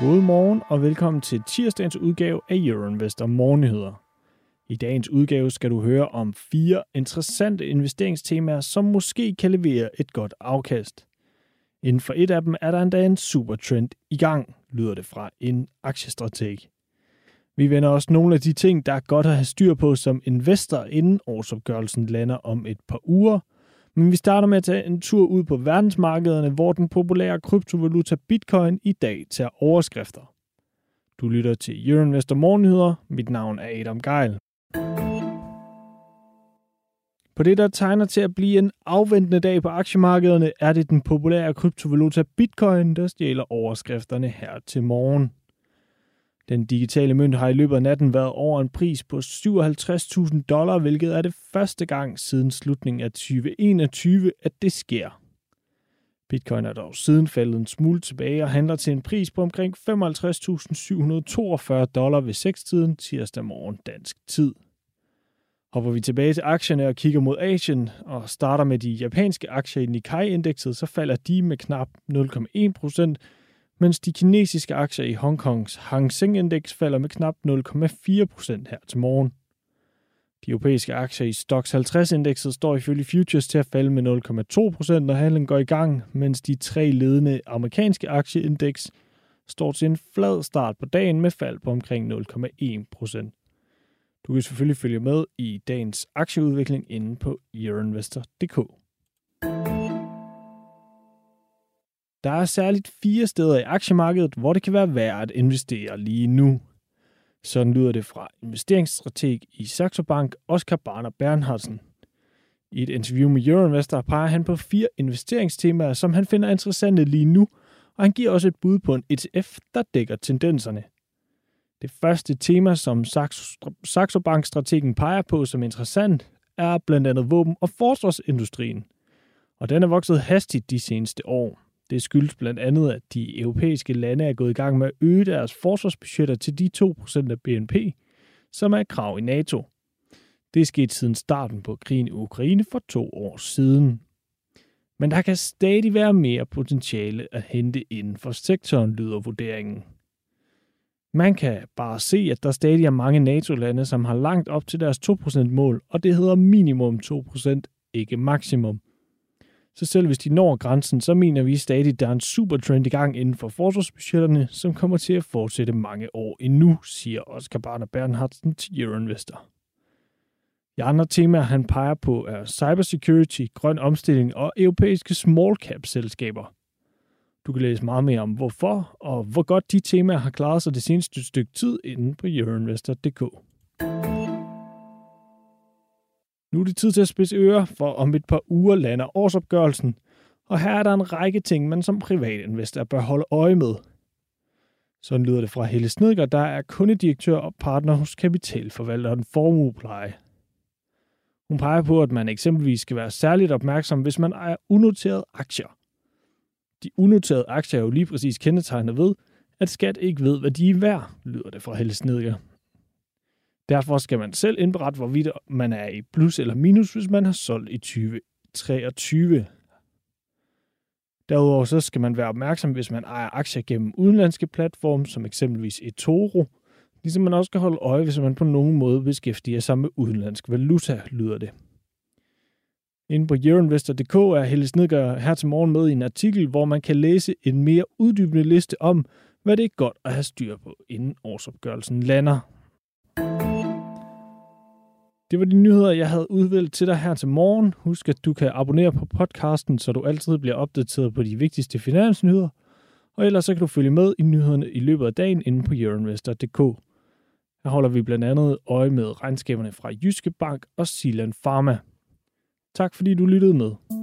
God morgen og velkommen til tirsdagens udgave af Euroinvestor Morgennyheder. I dagens udgave skal du høre om fire interessante investeringstemaer, som måske kan levere et godt afkast. Inden for et af dem er der endda en supertrend i gang, lyder det fra en aktiestrateg. Vi vender også nogle af de ting, der er godt at have styr på som investor, inden årsopgørelsen lander om et par uger. Men vi starter med at tage en tur ud på verdensmarkederne, hvor den populære kryptovaluta Bitcoin i dag tager overskrifter. Du lytter til Euroinvestor Morgennyheder. Mit navn er Adam Geil. På det, der tegner til at blive en afventende dag på aktiemarkederne, er det den populære kryptovaluta Bitcoin, der stjæler overskrifterne her til morgen. Den digitale mønt har i løbet af natten været over en pris på 57.000 dollar, hvilket er det første gang siden slutningen af 2021, at det sker. Bitcoin er dog siden faldet en smule tilbage og handler til en pris på omkring 55.742 dollar ved 6-tiden tirsdag morgen dansk tid. Hopper vi tilbage til aktierne og kigger mod Asien og starter med de japanske aktier i Nikkei-indekset, så falder de med knap 0,1 procent, mens de kinesiske aktier i Hongkongs Hang Seng-indeks falder med knap 0,4 procent her til morgen. De europæiske aktier i Stoxx 50-indekset står ifølge futures til at falde med 0,2 procent, når handlen går i gang, mens de tre ledende amerikanske aktieindeks står til en flad start på dagen med fald på omkring 0,1 procent. Du kan selvfølgelig følge med i dagens aktieudvikling inde på yourinvestor.dk. Der er særligt fire steder i aktiemarkedet, hvor det kan være værd at investere lige nu. Sådan lyder det fra investeringsstrateg i Saxo Bank, Oscar Barner Bernhardsen. I et interview med Euroinvestor peger han på fire investeringstemaer, som han finder interessante lige nu, og han giver også et bud på en ETF, der dækker tendenserne. Det første tema, som Saxo Bank-strategen peger på som interessant, er blandt andet våben- og forsvarsindustrien. Og den er vokset hastigt de seneste år. Det skyldes blandt andet, at de europæiske lande er gået i gang med at øge deres forsvarsbudgetter til de 2% af BNP, som er et krav i NATO. Det er sket siden starten på krigen i Ukraine for to år siden. Men der kan stadig være mere potentiale at hente inden for sektoren, lyder vurderingen. Man kan bare se, at der stadig er mange NATO-lande, som har langt op til deres 2%-mål, og det hedder minimum 2%, ikke maksimum. Så selv hvis de når grænsen, så mener vi stadig, at der er en super trend i gang inden for forsvarsbudgetterne, som kommer til at fortsætte mange år endnu, siger Oscar Barner Bernhardsen til Euroinvestor. De andre temaer, han peger på, er cybersecurity, grøn omstilling og europæiske small cap selskaber. Du kan læse meget mere om hvorfor og hvor godt de temaer har klaret sig det seneste stykke tid inde på euroinvestor.dk. Nu er det tid til at spidse ører, for om et par uger lander årsopgørelsen, og her er der en række ting, man som privatinvestor bør holde øje med. Sådan lyder det fra Helle Snedger, der er kundedirektør og partner hos kapitalforvalteren Formuepleje. Hun peger på, at man eksempelvis skal være særligt opmærksom, hvis man ejer unoterede aktier. De unoterede aktier er jo lige præcis kendetegnet ved, at skat ikke ved, hvad de er værd, lyder det fra Helle Snedger. Derfor skal man selv indberette, hvorvidt man er i plus eller minus, hvis man har solgt i 2023. Derudover så skal man være opmærksom, hvis man ejer aktier gennem udenlandske platforme, som eksempelvis eToro, ligesom man også skal holde øje, hvis man på nogen måde beskæftiger sig med udenlandsk valuta, lyder det. Inde på euroinvestor.dk er Helle Snedgaard her til morgen med i en artikel, hvor man kan læse en mere uddybende liste om, hvad det er godt at have styr på, inden årsopgørelsen lander. Det var de nyheder, jeg havde udvalgt til dig her til morgen. Husk, at du kan abonnere på podcasten, så du altid bliver opdateret på de vigtigste finansnyheder. Og ellers så kan du følge med i nyhederne i løbet af dagen inde på euroinvestor.dk. Her holder vi blandt andet øje med regnskaberne fra Jyske Bank og Silan Pharma. Tak fordi du lyttede med.